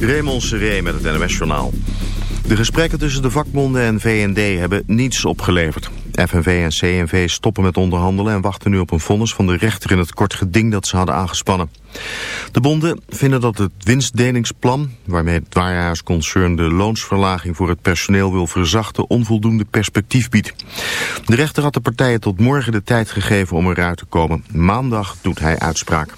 Raymond Seré met het NOS-journaal. De gesprekken tussen de vakbonden en VND hebben niets opgeleverd. FNV en CNV stoppen met onderhandelen en wachten nu op een vonnis van de rechter in het kort geding dat ze hadden aangespannen. De bonden vinden dat het winstdelingsplan, waarmee het waarheidsconcern de loonsverlaging voor het personeel wil verzachten, onvoldoende perspectief biedt. De rechter had de partijen tot morgen de tijd gegeven om eruit te komen. Maandag doet hij uitspraak.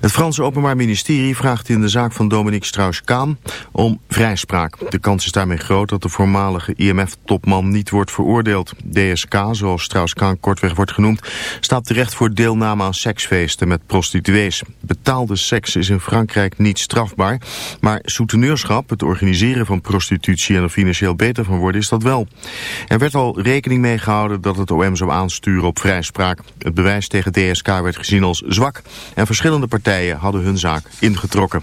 Het Franse Openbaar Ministerie vraagt in de zaak van Dominique Strauss-Kaan om vrijspraak. De kans is daarmee groot dat de voormalige IMF-topman niet wordt veroordeeld. DSK, zoals Strauss-Kaan kortweg wordt genoemd, staat terecht voor deelname aan seksfeesten met prostituees. Betaalde seks is in Frankrijk niet strafbaar, maar souteneurschap, het organiseren van prostitutie en er financieel beter van worden, is dat wel. Er werd al rekening mee gehouden dat het OM zou aansturen op vrijspraak. Het bewijs tegen DSK werd gezien als zwak en verschillende partijen hadden hun zaak ingetrokken.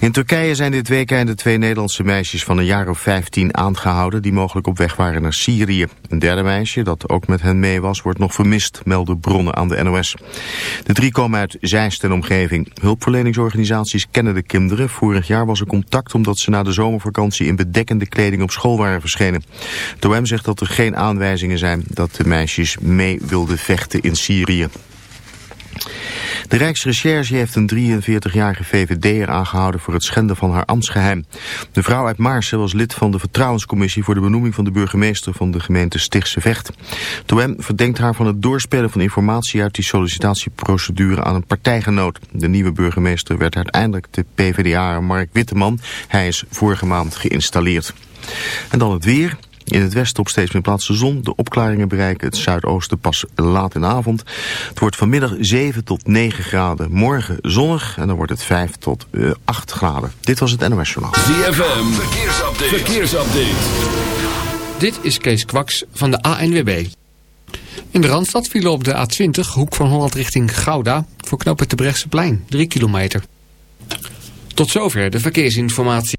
In Turkije zijn dit weekend de twee Nederlandse meisjes van een jaar of 15 aangehouden die mogelijk op weg waren naar Syrië. Een derde meisje, dat ook met hen mee was, wordt nog vermist, melden bronnen aan de NOS. De drie komen uit Zeist en omgeving. Hulpverleningsorganisaties kennen de kinderen. Vorig jaar was er contact omdat ze na de zomervakantie in bedekkende kleding op school waren verschenen. De zegt dat er geen aanwijzingen zijn dat de meisjes mee wilden vechten in Syrië. De Rijksrecherche heeft een 43-jarige VVD'er aangehouden voor het schenden van haar ambtsgeheim. De vrouw uit Maarsen was lid van de Vertrouwenscommissie voor de benoeming van de burgemeester van de gemeente Stichtse Vecht. Toem verdenkt haar van het doorspelen van informatie uit die sollicitatieprocedure aan een partijgenoot. De nieuwe burgemeester werd uiteindelijk de PvdA Mark Witteman. Hij is vorige maand geïnstalleerd. En dan het weer. In het westen op steeds meer plaatsen zon. De opklaringen bereiken het zuidoosten pas laat in de avond. Het wordt vanmiddag 7 tot 9 graden. Morgen zonnig en dan wordt het 5 tot uh, eh, 8 graden. Dit was het NOS Journaal. ZFM, verkeersupdate. verkeersupdate. Dit is Kees Kwaks van de ANWB. In de Randstad vielen op de A20, hoek van Holland richting Gouda... voor knooppunt de Brechtseplein, 3 kilometer. Tot zover de verkeersinformatie.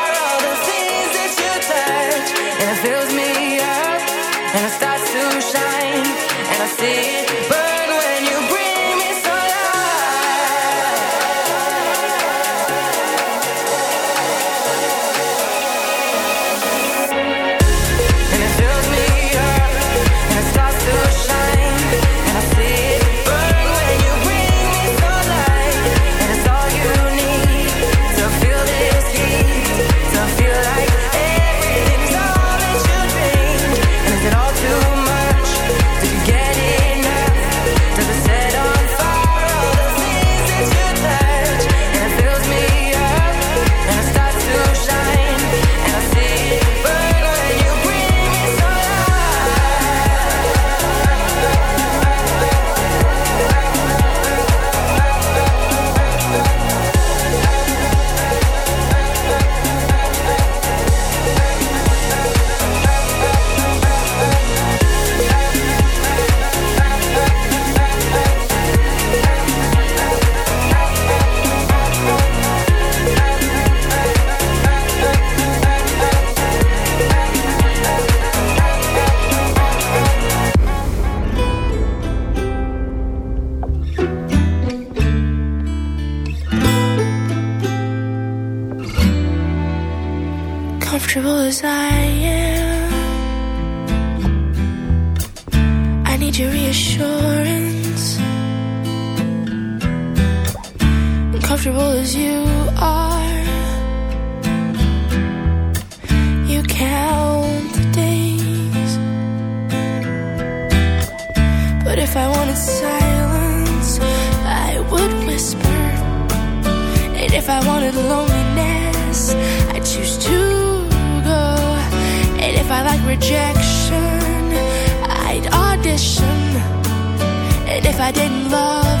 I didn't love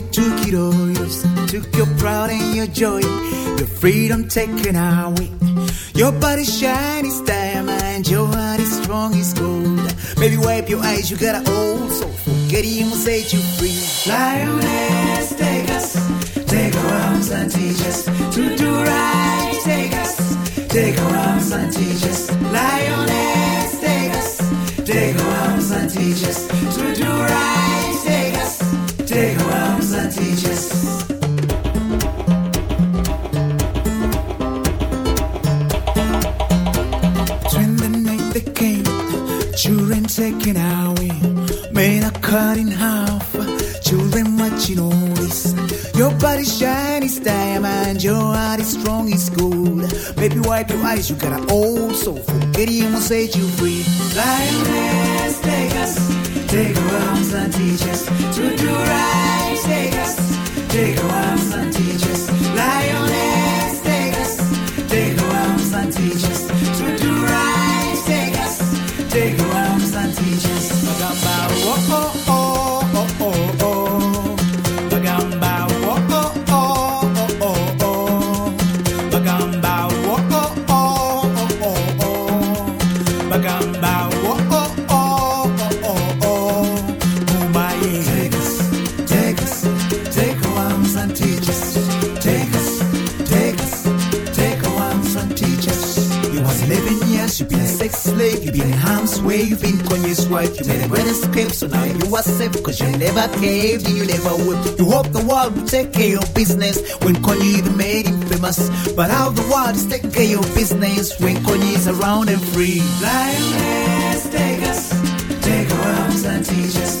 Yes, took your pride and your joy, your freedom taken away. Your body shiny as diamond, your heart is strong as gold. Baby, wipe your eyes, you got an old soul. Forget him will set you free. Lioness, take us, take our arms and teach us to do right. Take us, take our arms and teach us. Lioness, take us, take our arms and teach us to do right. Taken away, men are cut in half, children watching all this. Your body shiny as diamond, your heart is strong as gold. Baby, wipe your eyes, you got an old soul. Forget him will set you free. Lioness, take us, take our arms and teach us to do right. Take us, take our arms and slave, you've been in harm's way, you've been Kanye's wife, you made a great escape, so now you are safe, cause you never caved you never would. You hope the world will take care of business when Kanye made him famous. But how the world is taking care of business when Kanye is around and free. Lioness, take us, take our arms and teach us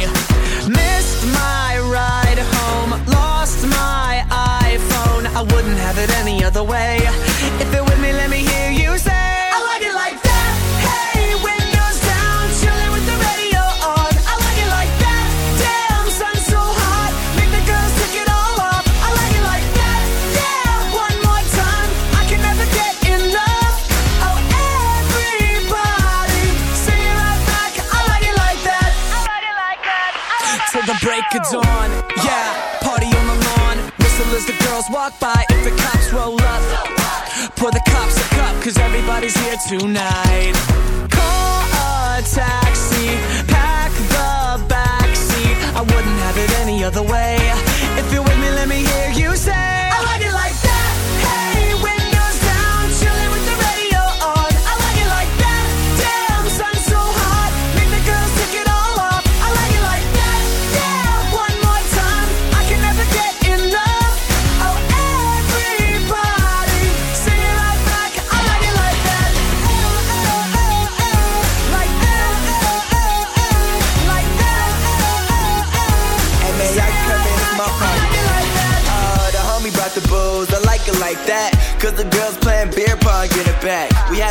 Everybody's here tonight. Call a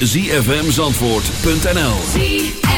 www.zfmzandvoort.nl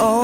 oh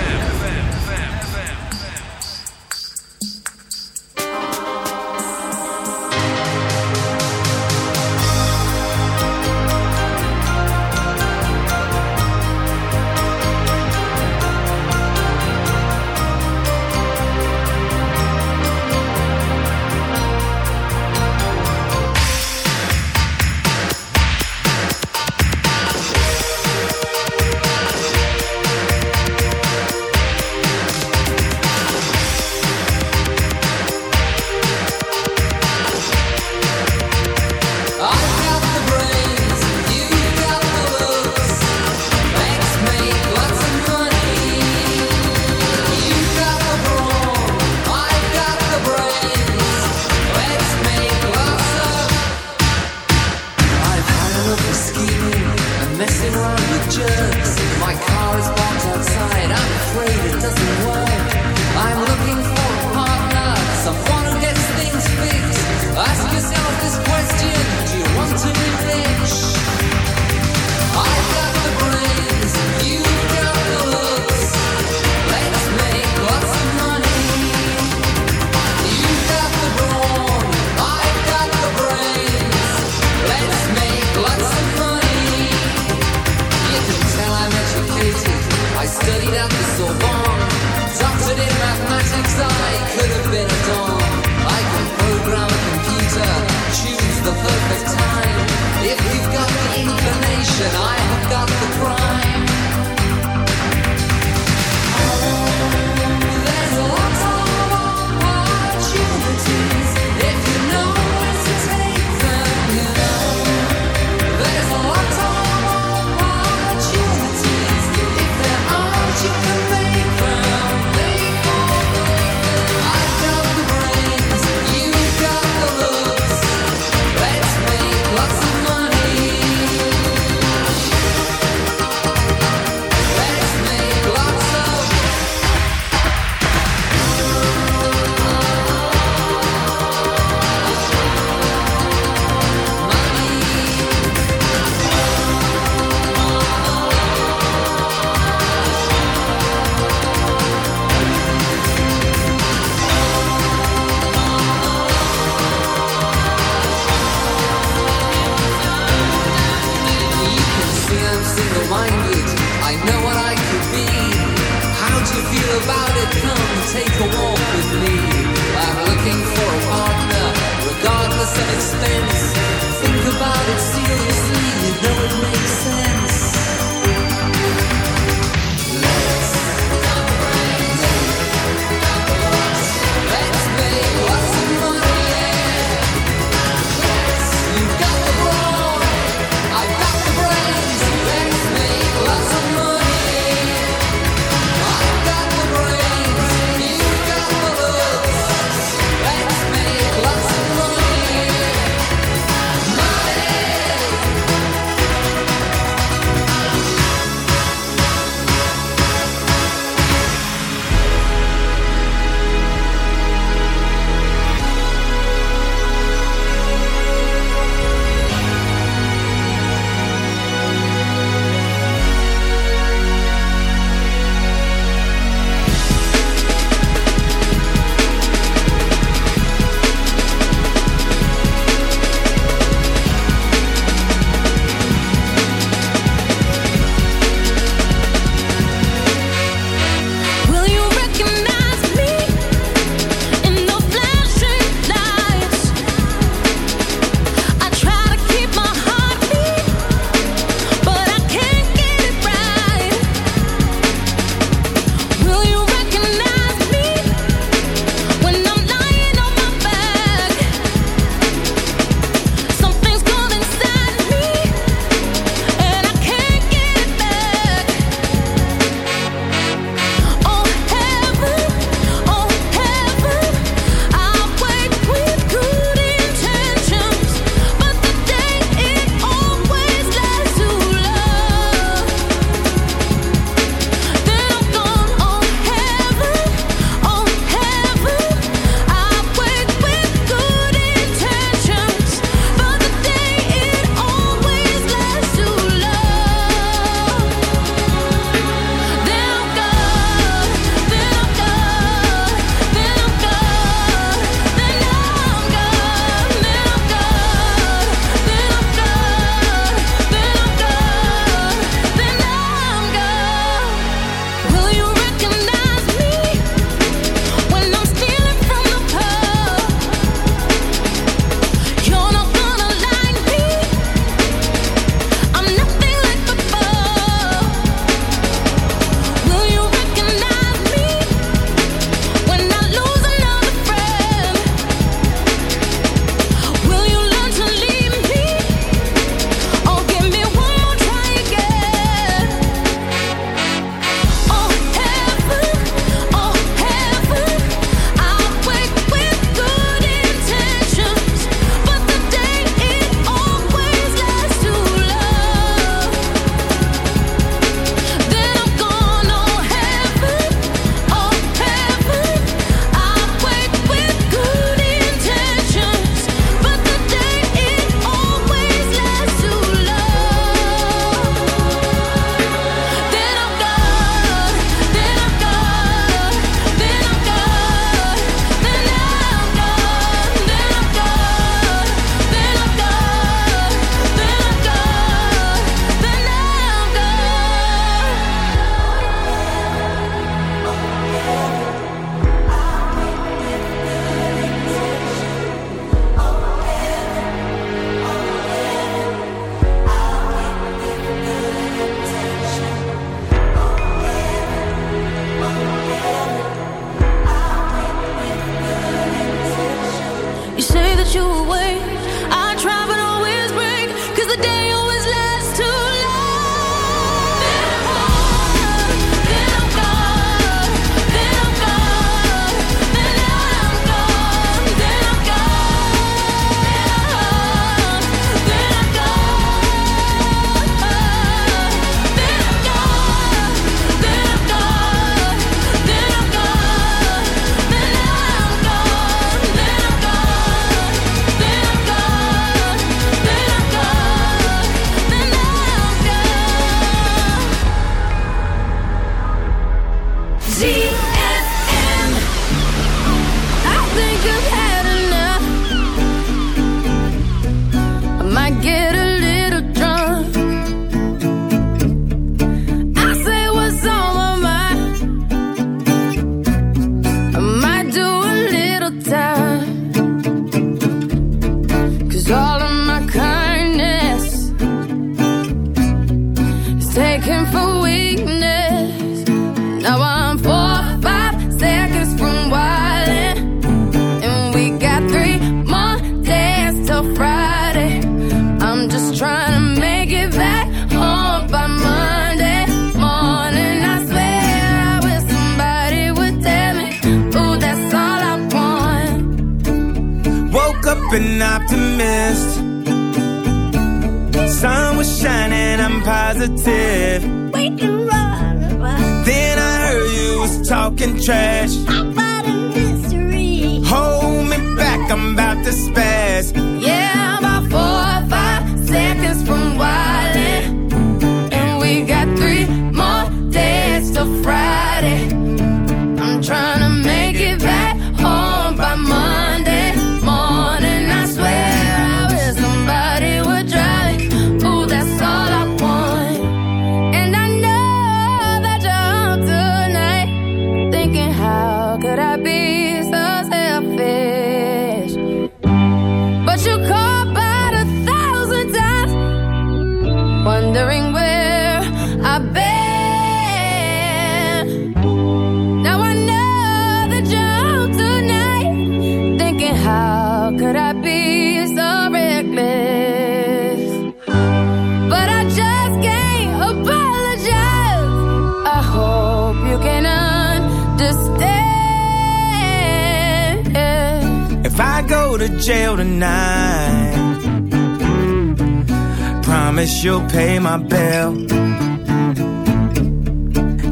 she'll pay my bill.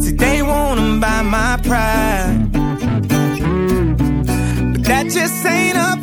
See, they wanna buy my pride, but that just ain't up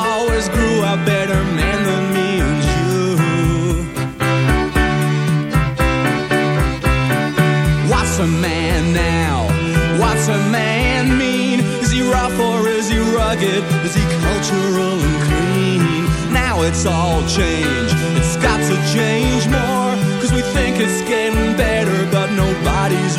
always grew a better man than me and you. What's a man now? What's a man mean? Is he rough or is he rugged? Is he cultural and clean? Now it's all changed. It's got to change more. Cause we think it's getting better, but nobody's